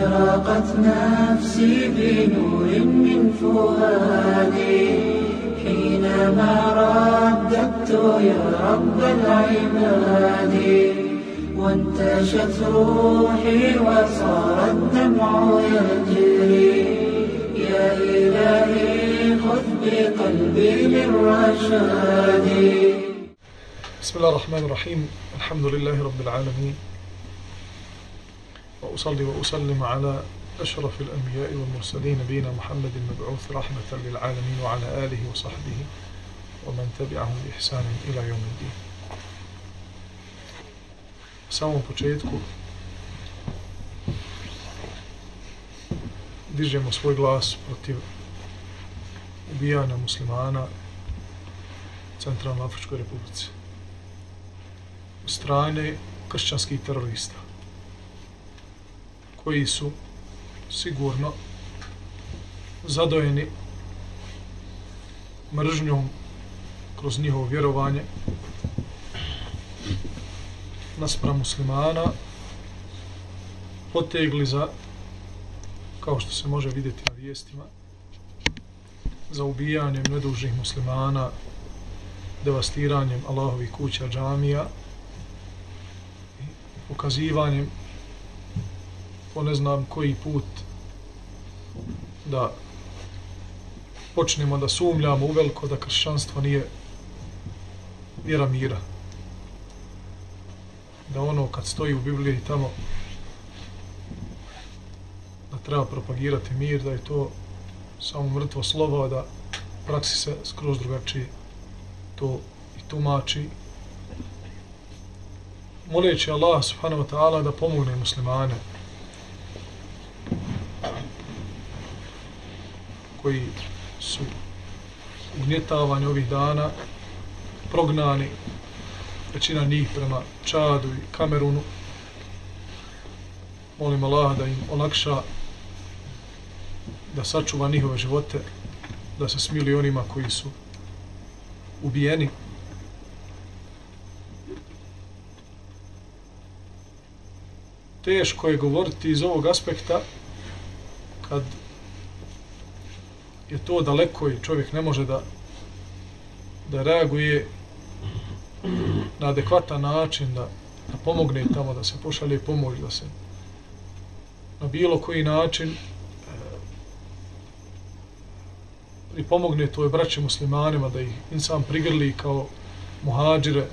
أشرقت نفسي بنور من فؤادي. حينما رددت يا رب العباد وانتشت روحي وصار الدمع يجري. يا إلهي خذ بقلبي للرشاد. بسم الله الرحمن الرحيم. الحمد لله رب العالمين. وأصلي وأسلم على أشرف الأنبياء والمرسلين نبينا محمد المبعوث رحمة للعالمين وعلى آله وصحبه ومن تبعهم بإحسان إلى يوم الدين سامو بوچيتكو ديجيمو svoj glas protiv ubijana muslimana Centralnoafričkoj republici strane kršćanskih terorista. Koji su sigurno zadojeni mržnjom kroz njihovo vjerovanje naspram muslimana potegli za kao što se može vidjeti na vijestima za ubijanjem nedužnih muslimana devastiranjem Allahovih kuća džamija i pokazivanjem po ne znam koji put da počnemo da sumljamo uveliko da kršćanstvo nije vjera mira. Da ono kad stoji u Bibliji tamo da treba propagirati mir, da je to samo mrtvo slovo, da praksi se skroz drugačije to i tumači moleći Allah subhanahu wa ta'ala da pomogne muslimane koji su ugnjetavani ovih dana prognani. Većina njih prema Čadu i Kamerunu. Molim Allah da im olakša da sačuva njihove živote da se smili onima koji su ubijeni. Teško je govoriti iz ovog aspekta kad je to daleko i čovjek ne može da da reaguje na adekvatan način da, da pomogne tamo, da se pošalje pomoć, da se na bilo koji način e, i pomogne toj braći muslimanima da ih insan prigrli kao muhađire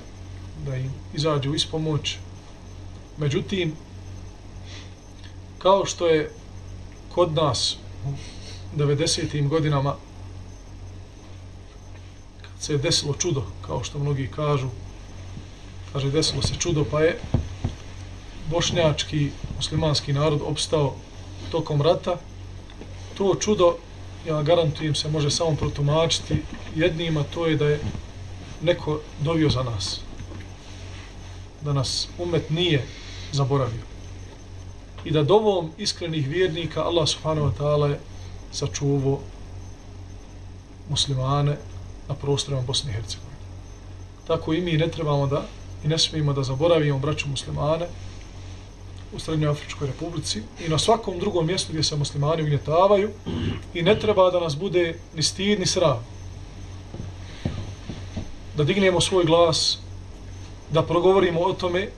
da im izađu iz pomoć međutim kao što je kod nas 90. godinama kad se je desilo čudo, kao što mnogi kažu, kaže desilo se čudo, pa je bošnjački muslimanski narod opstao tokom rata, to čudo, ja garantujem se, može samo protumačiti jednima, to je da je neko dovio za nas. Da nas umet nije zaboravio i da dovom iskrenih vjernika Allah subhanahu wa ta'ala je sačuvo muslimane na prostorima Bosne i Hercegovine. Tako i mi ne trebamo da i ne smijemo da zaboravimo braću muslimane u Srednjoafričkoj Republici i na svakom drugom mjestu gdje se muslimani ugnjetavaju i ne treba da nas bude ni stid ni sram. Da dignemo svoj glas, da progovorimo o tome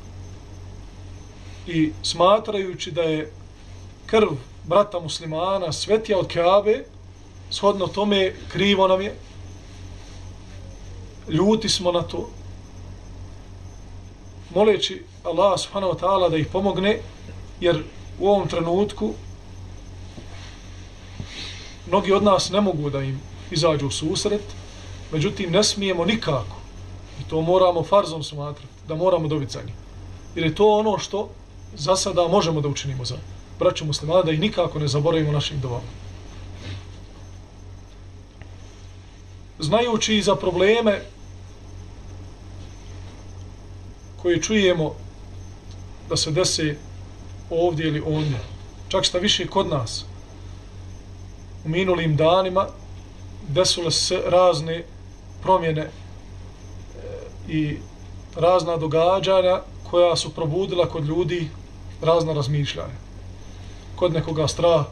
i smatrajući da je krv brata muslimana svetija od Kaabe, shodno tome krivo nam je, ljuti smo na to, moleći Allah subhanahu wa ta'ala da ih pomogne, jer u ovom trenutku mnogi od nas ne mogu da im izađu u susret, međutim ne smijemo nikako, i to moramo farzom smatrati, da moramo dobiti za njih. Jer je to ono što za sada možemo da učinimo za braću muslimana, da ih nikako ne zaboravimo našim dovama. Znajući i za probleme koje čujemo da se dese ovdje ili ondje, čak šta više kod nas, u minulim danima desile se razne promjene e, i razna događanja koja su probudila kod ljudi razna razmišljanja kod nekoga strah,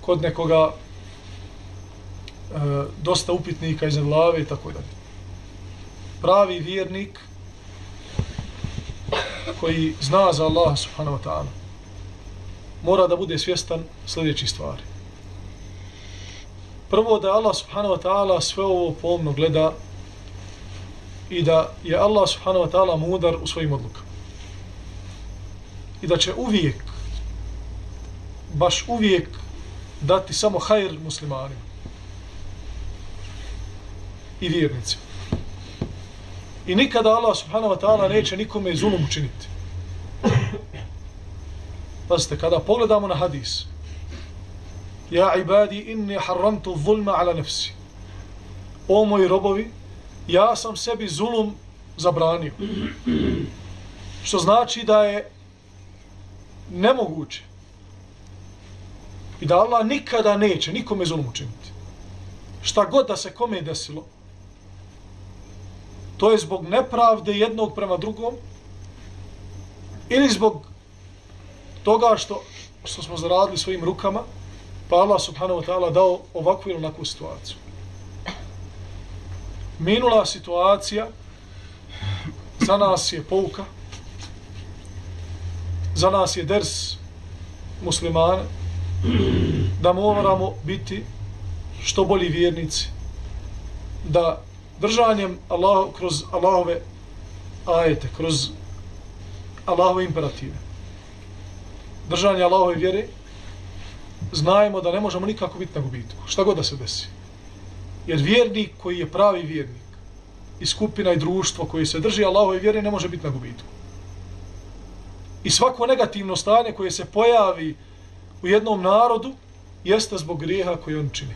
kod nekoga e, dosta upitnika iz glave i tako dalje. Pravi vjernik koji zna za Allah subhanahu wa ta'ala mora da bude svjestan sljedećih stvari. Prvo da Allah subhanahu wa ta'ala sve ovo pomno gleda i da je Allah subhanahu wa ta'ala mudar u svojim odlukama. I da će uvijek, baš uvijek dati samo hajr muslimanima i vjernicima. I nikada Allah subhanahu wa ta'ala neće nikome zulum učiniti. Pazite, kada pogledamo na hadis, Ja ibadi inni haramtu zulma ala nefsi. O moji robovi, ja sam sebi zulum zabranio. Što znači da je nemoguće i da Allah nikada neće nikome zulum učiniti. Šta god da se kome desilo, to je zbog nepravde jednog prema drugom ili zbog toga što, što smo zaradili svojim rukama, pa Allah subhanahu wa ta'ala dao ovakvu ili onakvu situaciju. Minula situacija za nas je pouka, za nas je ders muslimana, da moramo biti što bolji vjernici, da držanjem Allah, kroz Allahove ajete, kroz Allahove imperative, držanje Allahove vjere, znajemo da ne možemo nikako biti na gubitku, šta god da se desi. Jer vjernik koji je pravi vjernik i skupina i društvo koji se drži Allahove vjere ne može biti na gubitku. I svako negativno stanje koje se pojavi u jednom narodu jeste zbog grijeha koji on čini.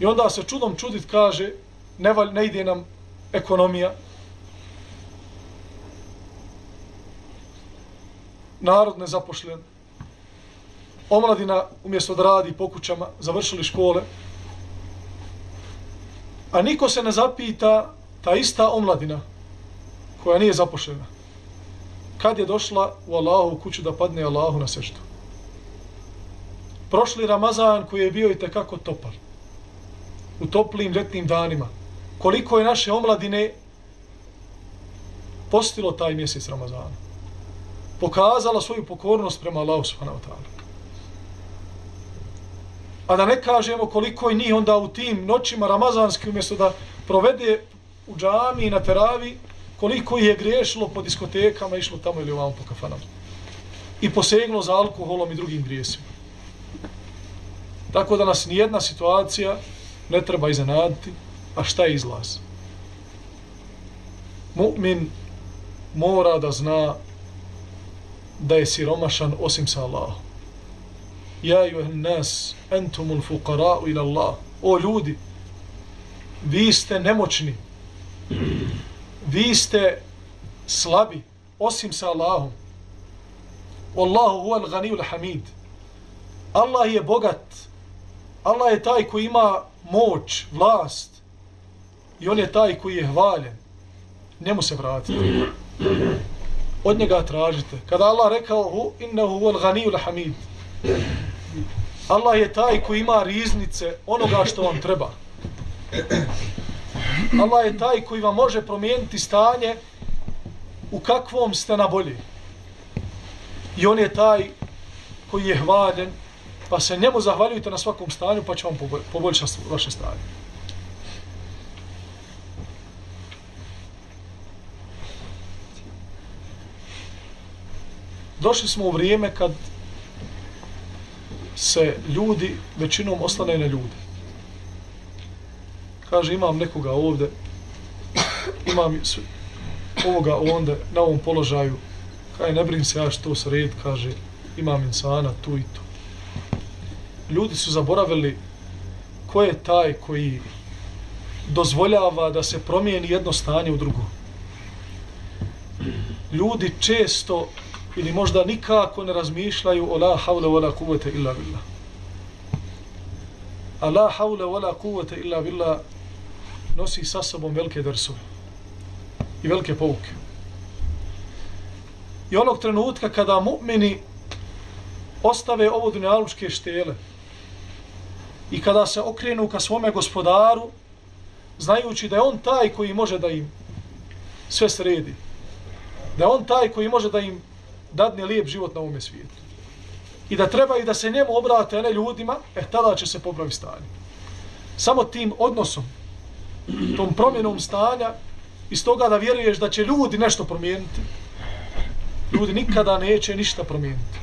I onda se čudom čudit kaže ne, valj, ne ide nam ekonomija, narod nezapošljen, omladina umjesto da radi po kućama, završili škole, a niko se ne zapita ta ista omladina koja nije zapošljena. Kad je došla u Allahu kuću da padne Allahu na seždu. Prošli Ramazan koji je bio i tekako topal, u toplim letnim danima, koliko je naše omladine postilo taj mjesec Ramazana? Pokazala svoju pokornost prema Allahu subhanahu wa ta'ala. A da ne kažemo koliko je njih onda u tim noćima ramazanski umjesto da provede u džami i na teravi, koliko je griješilo po diskotekama, išlo tamo ili ovam po kafanama. I poseglo za alkoholom i drugim grijesima. Tako da nas nijedna situacija ne treba iznenaditi, a šta je izlaz? Mu'min mora da zna da je siromašan osim sa Allahom ja juhen nas entumul fuqara'u ila Allah o ljudi vi ste nemoćni vi ste slabi osim sa Allahom. Wallahu huwa al-ghani hamid. Allah je bogat. Allah je taj koji ima moć, vlast. I on je taj koji je hvaljen. Njemu se vratite. Od njega tražite. Kada Allah rekao hu innahu huwa al-ghani hamid. Allah je taj koji ima riznice onoga što vam treba. Allah je taj koji vam može promijeniti stanje u kakvom ste na bolji. I on je taj koji je hvaljen, pa se njemu zahvaljujte na svakom stanju, pa će vam poboljšati vaše stanje. Došli smo u vrijeme kad se ljudi većinom ostane na ljude. Kaže, imam nekoga ovde, imam ovoga onda na ovom položaju, Kaj, ne brim se ja što sred, kaže, imam insana tu i tu. Ljudi su zaboravili ko je taj koji dozvoljava da se promijeni jedno stanje u drugo. Ljudi često ili možda nikako ne razmišljaju o la havle wala kuvvete illa billah. A la havle wa la kuvvete illa billah nosi sa sobom velike drsove i velike pouke. i onog trenutka kada mu'mini ostave ovo dunjalučke štele i kada se okrenu ka svome gospodaru, znajući da je on taj koji može da im sve sredi. Da je on taj koji može da im dadne lijep život na ovome svijetu. I da treba i da se njemu obrate, a ne ljudima, e tada će se popravi stanje. Samo tim odnosom, tom promjenom stanja, iz toga da vjeruješ da će ljudi nešto promijeniti, ljudi nikada neće ništa promijeniti.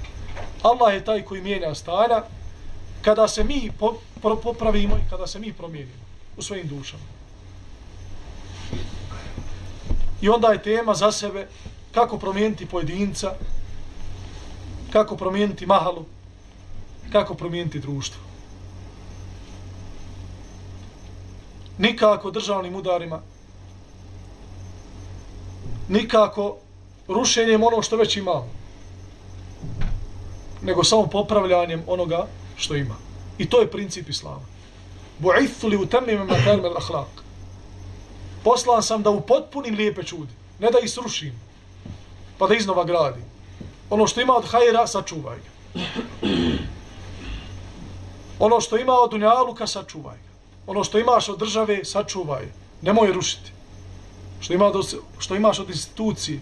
Allah je taj koji mijenja stanja kada se mi popravimo i kada se mi promijenimo u svojim dušama. I onda je tema za sebe kako promijeniti pojedinca, kako promijeniti mahalu, kako promijeniti društvo. Nikako državnim udarima, nikako rušenjem ono što već imamo, nego samo popravljanjem onoga što ima. I to je princip islama. Bu'ithu li utemnim makarme l'ahlaq. Poslan sam da upotpunim lijepe čudi, ne da ih srušim, pa da iznova gradim. Ono što ima od hajera, sačuvaj ga. Ono što ima od dunjaluka, sačuvaj ga. Ono što imaš od države, sačuvaj. Nemoj rušiti. Što, ima do, što imaš od institucije,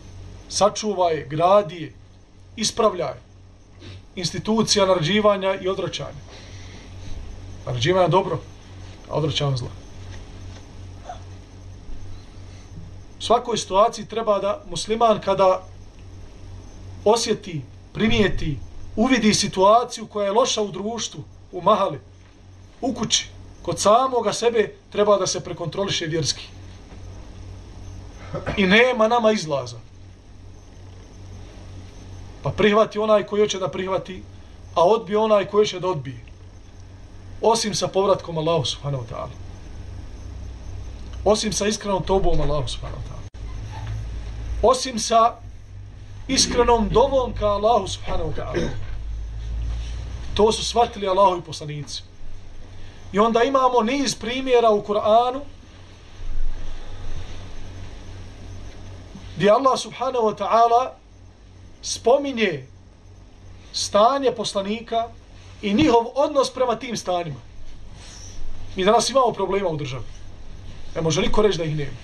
sačuvaj, gradi, ispravljaj. Institucija narađivanja i odračanja. Narađivanja dobro, a odračanja zla. U svakoj situaciji treba da musliman kada osjeti, primijeti, uvidi situaciju koja je loša u društvu, u mahali, u kući, kod samoga sebe treba da se prekontroliše vjerski. I nema nama izlaza. Pa prihvati onaj koji hoće da prihvati, a odbi onaj koji hoće da odbije. Osim sa povratkom Allahu subhanahu wa ta'ala. Osim sa iskrenom tobom Allahu subhanahu wa ta'ala. Osim sa iskrenom dovom ka Allahu subhanahu wa ta'ala. To su shvatili Allahu i poslanici. I onda imamo niz primjera u Kur'anu gdje Allah subhanahu wa ta'ala spominje stanje poslanika i njihov odnos prema tim stanjima. Mi danas imamo problema u državi. Ne može niko reći da ih nema.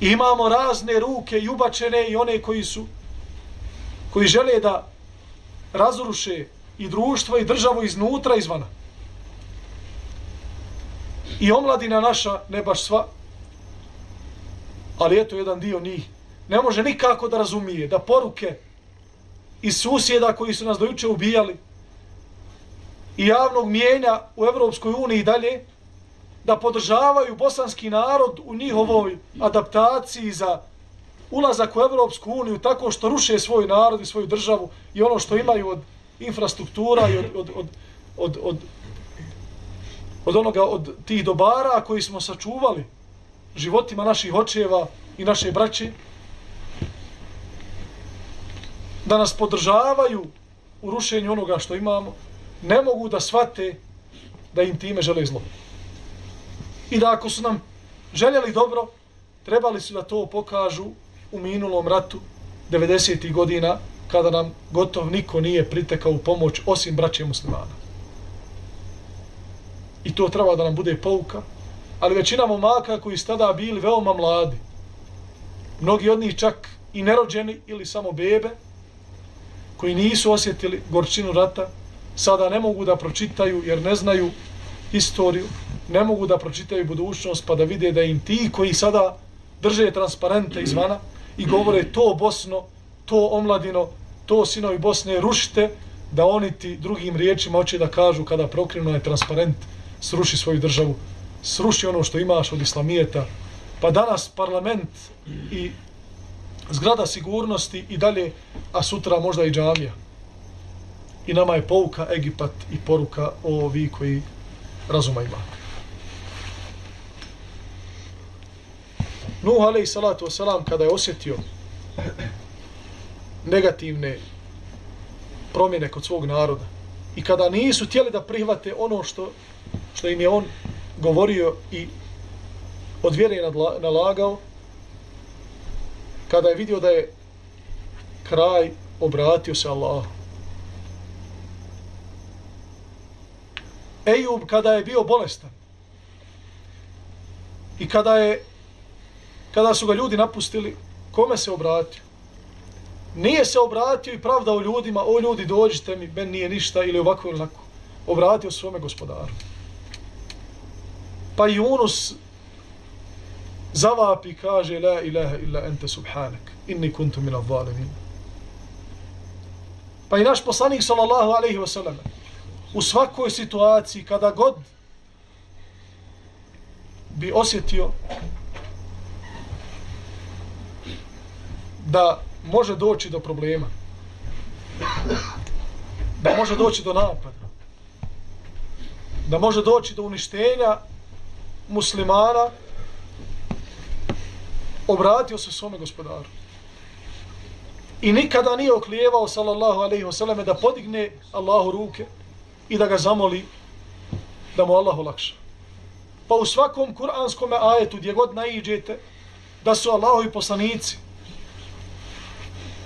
imamo razne ruke i ubačene i one koji su koji žele da razruše i društvo i državu iznutra izvana. I omladina naša, ne baš sva, ali eto jedan dio njih, ne može nikako da razumije da poruke iz susjeda koji su nas dojuče ubijali i javnog mijenja u Evropskoj uniji i dalje, da podržavaju bosanski narod u njihovoj adaptaciji za ulazak u Evropsku uniju tako što ruše svoj narod i svoju državu i ono što imaju od infrastruktura i od, od, od, od, od, od onoga, od tih dobara koji smo sačuvali životima naših očeva i naše braće, da nas podržavaju u rušenju onoga što imamo, ne mogu da shvate da im time žele zlo. I da ako su nam željeli dobro, trebali su da to pokažu u minulom ratu 90. godina, kada nam gotov niko nije pritekao u pomoć osim braće muslimana. I to treba da nam bude pouka, ali većina momaka koji su tada bili veoma mladi, mnogi od njih čak i nerođeni ili samo bebe, koji nisu osjetili gorčinu rata, sada ne mogu da pročitaju jer ne znaju istoriju, ne mogu da pročitaju budućnost pa da vide da im ti koji sada drže transparente izvana i govore to Bosno, to omladino, to sinovi Bosne, rušite, da oni ti drugim riječima hoće da kažu kada prokrenu je transparent, sruši svoju državu, sruši ono što imaš od islamijeta, pa danas parlament i zgrada sigurnosti i dalje, a sutra možda i džamija. I nama je pouka Egipat i poruka o vi koji razuma imate. Nuh alaih salatu wasalam kada je osjetio negativne promjene kod svog naroda i kada nisu htjeli da prihvate ono što, što im je on govorio i od vjere nalagao, kada je vidio da je kraj obratio se Allahu. Ejub kada je bio bolestan i kada je kada su ga ljudi napustili, kome se obratio? Nije se obratio i pravdao ljudima, o ljudi dođite mi, ben nije ništa ili ovako ili onako. Obratio svome gospodaru. Pa Yunus zavapi kaže la ilaha illa ente subhanak inni kuntu min al-zalimin. Pa i naš poslanik sallallahu alaihi wa sallam u svakoj situaciji kada god bi osjetio da može doći do problema. Da može doći do napada. Da može doći do uništenja muslimana obratio se svome gospodaru. I nikada nije oklijevao, sallallahu alaihi wasallam, da podigne Allahu ruke i da ga zamoli da mu Allah olakša. Pa u svakom kuranskom ajetu gdje god naiđete da su Allahovi poslanici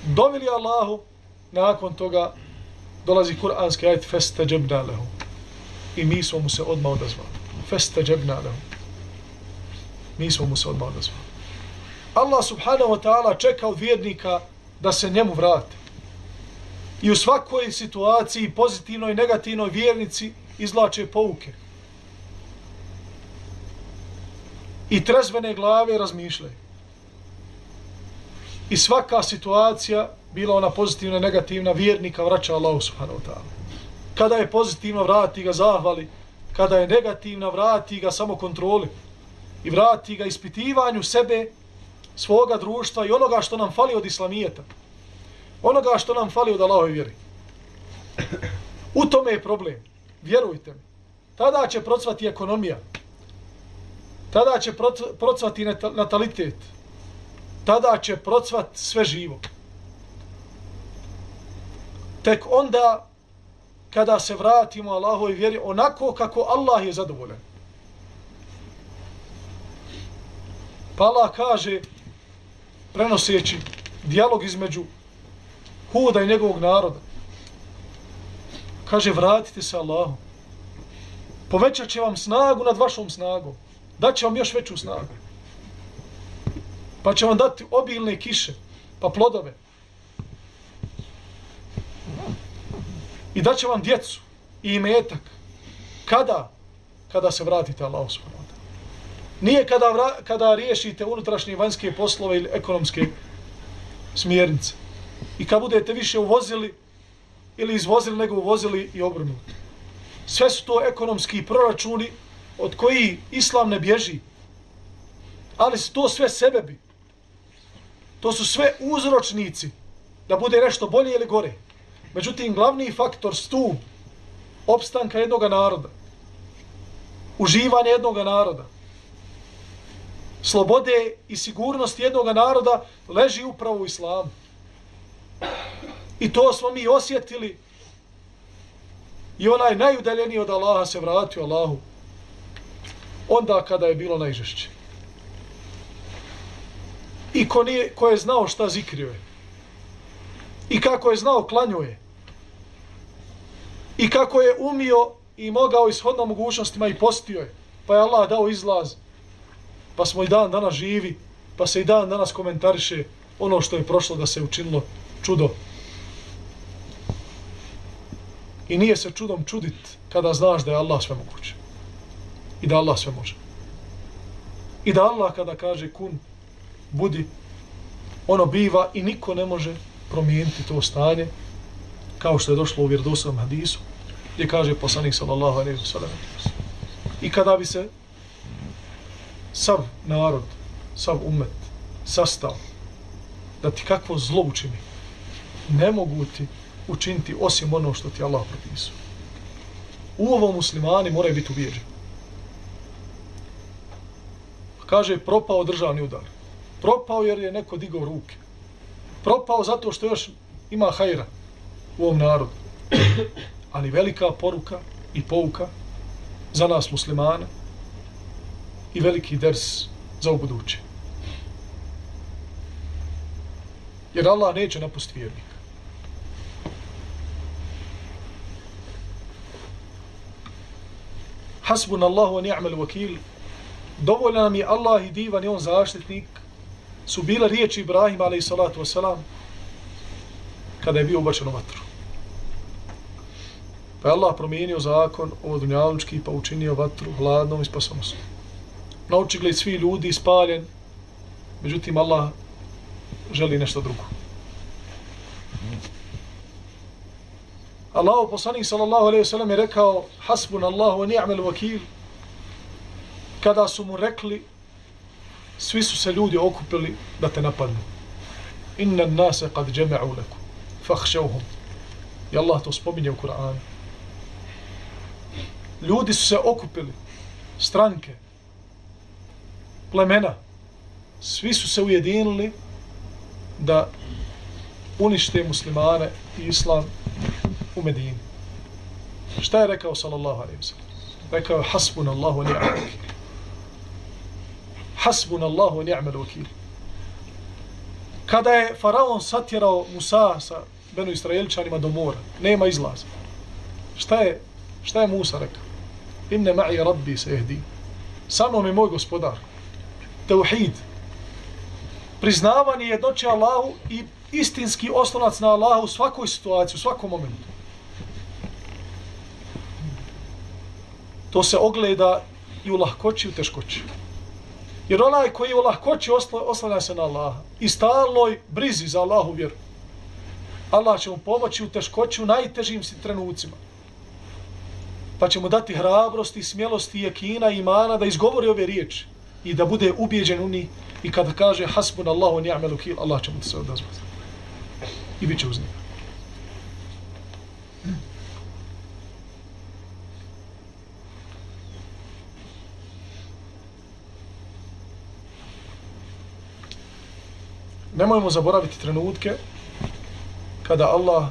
dovili Allahu, nakon toga dolazi kuranski ajet feste džebna lehu. I mi smo mu se odmah odazvali. Feste džebna lehu. Mi smo mu se odmah odazvali. Allah subhanahu wa ta'ala čeka od vjernika da se njemu vrate. I u svakoj situaciji, pozitivnoj i negativnoj vjernici, izlače pouke. I trezvene glave razmišljaju. I svaka situacija, bila ona pozitivna negativna, vjernika vraća Allahu subhanahu wa ta'ala. Kada je pozitivno, vrati ga zahvali. Kada je negativna, vrati ga samo kontroli. I vrati ga ispitivanju sebe svoga društva i onoga što nam fali od islamijeta. Onoga što nam fali od Allahove vjeri. U tome je problem. Vjerujte mi. Tada će procvati ekonomija. Tada će procvati natalitet. Tada će procvat sve živo. Tek onda kada se vratimo Allahoj vjeri onako kako Allah je zadovoljan. Pa Allah kaže prenoseći dijalog između Huda i njegovog naroda. Kaže, vratite se Allahu. Povećat će vam snagu nad vašom snagom. Daće vam još veću snagu. Pa će vam dati obilne kiše, pa plodove. I daće vam djecu i imetak. Kada? Kada se vratite Allahu subhanahu Nije kada, vra, kada riješite unutrašnje i vanjske poslove ili ekonomske smjernice. I kad budete više uvozili ili izvozili nego uvozili i obrnuti. Sve su to ekonomski proračuni od koji islam ne bježi. Ali su to sve sebebi. To su sve uzročnici da bude nešto bolje ili gore. Međutim, glavni faktor stup opstanka jednog naroda, uživanje jednog naroda, slobode i sigurnost jednog naroda leži upravo u islamu. I to smo mi osjetili i onaj najudaljeniji od Allaha se vratio Allahu onda kada je bilo najžešće. I ko, nije, ko je znao šta zikrio je. I kako je znao klanjuje je. I kako je umio i mogao ishodno mogućnostima i postio je. Pa je Allah dao izlaz pa smo i dan danas živi, pa se i dan danas komentariše ono što je prošlo da se učinilo čudo. I nije se čudom čudit kada znaš da je Allah sve moguće. I da Allah sve može. I da Allah kada kaže kun, budi, ono biva i niko ne može promijeniti to stanje kao što je došlo u vjerodostavnom hadisu gdje kaže poslanik sallallahu alaihi ve sallam. I kada bi se sav narod, sav umet, sastao da ti kakvo zlo učini, ne mogu ti učiniti osim ono što ti Allah propisao. U ovom muslimani moraju biti ubijeđeni. Kaže, propao državni udar. Propao jer je neko digao ruke. Propao zato što još ima hajra u ovom narodu. Ali velika poruka i pouka za nas muslimane, i veliki ders za u buduće. Jer Allah neće napustiti vjernika. Hasbun Allahu wa ni'mal wakil. Dovoljno nam je Allah i divan i on zaštitnik. Su bile riječi Ibrahim alaih salatu wasalam kada je bio ubačen u vatru. Pa je Allah promijenio zakon ovo dunjalučki pa učinio vatru hladnom i spasonosnom. Na očigled svi ljudi spaljen, međutim Allah želi nešto drugo. Allahu poslanik sallallahu alejhi ve sellem je rekao hasbun Allahu wa ni'mal wakeel. Kada su mu rekli svi su se ljudi okupili da te napadnu. Inna an-nasa qad jama'u lakum fakhshawhum. I Allah to spominje u Kur'anu. Ljudi su se okupili, stranke, plemena, svi su se ujedinili da unište muslimane i islam u Medini. Šta je rekao sallallahu alaihi wa sallam? Rekao je hasbun Allahu ni'mal vakil. Hasbun Allahu ni'mal vakil. Kada je faraon satjerao Musa sa Benu Israelčanima do mora, nema izlaza. Šta je, šta je Musa rekao? Inne ma'i rabbi se ehdi. Sa mnom je moj gospodar. Teuhid. Priznavanje jednoće Allahu i istinski oslonac na Allahu u svakoj situaciji, u svakom momentu. To se ogleda i u lahkoći i u teškoći. Jer onaj koji u lahkoći oslanja se na Allaha i stalnoj brizi za Allahu vjeru, Allah će mu pomoći u teškoći u najtežim trenucima. Pa će mu dati hrabrosti, smjelosti, jekina i imana da izgovori ove riječi i da bude ubijeđen u njih i kada kaže hasbun Allahu ni'mal wakil Allah će mu se odazvati. I bit će uz njega. Nemojmo zaboraviti trenutke kada Allah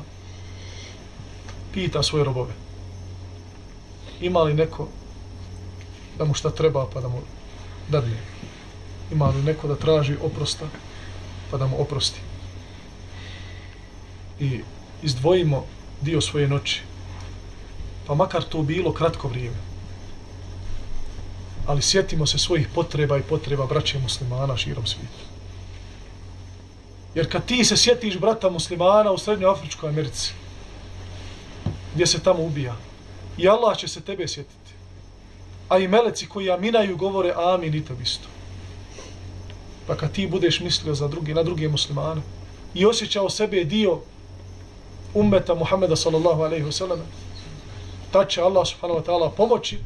pita svoje robove. Ima li neko da mu šta treba pa da mu dadne? Ima li neko da traži oprosta pa da mu oprosti? I izdvojimo dio svoje noći. Pa makar to bilo kratko vrijeme. Ali sjetimo se svojih potreba i potreba braće muslimana širom svijetu. Jer kad ti se sjetiš brata muslimana u Srednjoj Afričkoj Americi, gdje se tamo ubija, i Allah će se tebe sjetiti. A i meleci koji aminaju govore amin i tebi isto. Pa kad ti budeš mislio za drugi, na druge muslimane i osjećao sebe dio ummeta Muhammeda sallallahu alaihi wasallam, ta će Allah subhanahu wa ta'ala pomoći.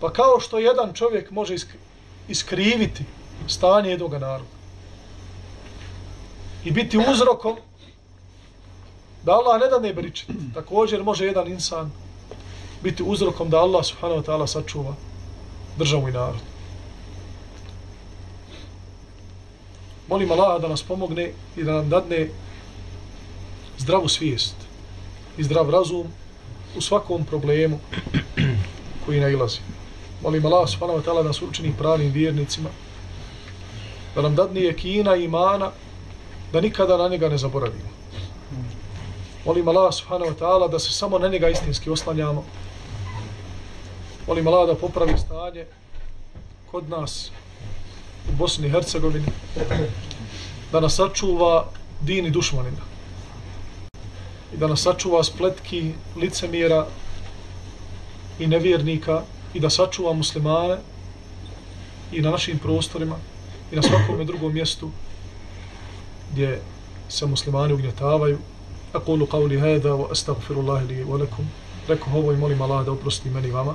Pa kao što jedan čovjek može iskriviti stanje jednog naroda, i biti uzrokom da Allah ne da ne bričiti. Također može jedan insan biti uzrokom da Allah subhanahu wa ta'ala sačuva državu i narod. Molim Allah da nas pomogne i da nam dadne zdravu svijest i zdrav razum u svakom problemu koji nailazi. Molim Allah subhanahu wa ta'ala da nas učini pravim vjernicima, da nam dadne jekina i imana da nikada na njega ne zaboravimo. Molim Allah subhanahu wa ta'ala da se samo na njega istinski oslanjamo. Molim Allah da popravi stanje kod nas u Bosni i Hercegovini. Da nas sačuva din i dušmanina. I da nas sačuva spletki licemjera i nevjernika i da sačuva muslimane i na našim prostorima i na svakom drugom mjestu gdje se muslimani ugnjetavaju. Aqulu qawli hada wa astaghfirullahi li wa lakum. Rekao ovo i molim Allah da oprosti meni vama.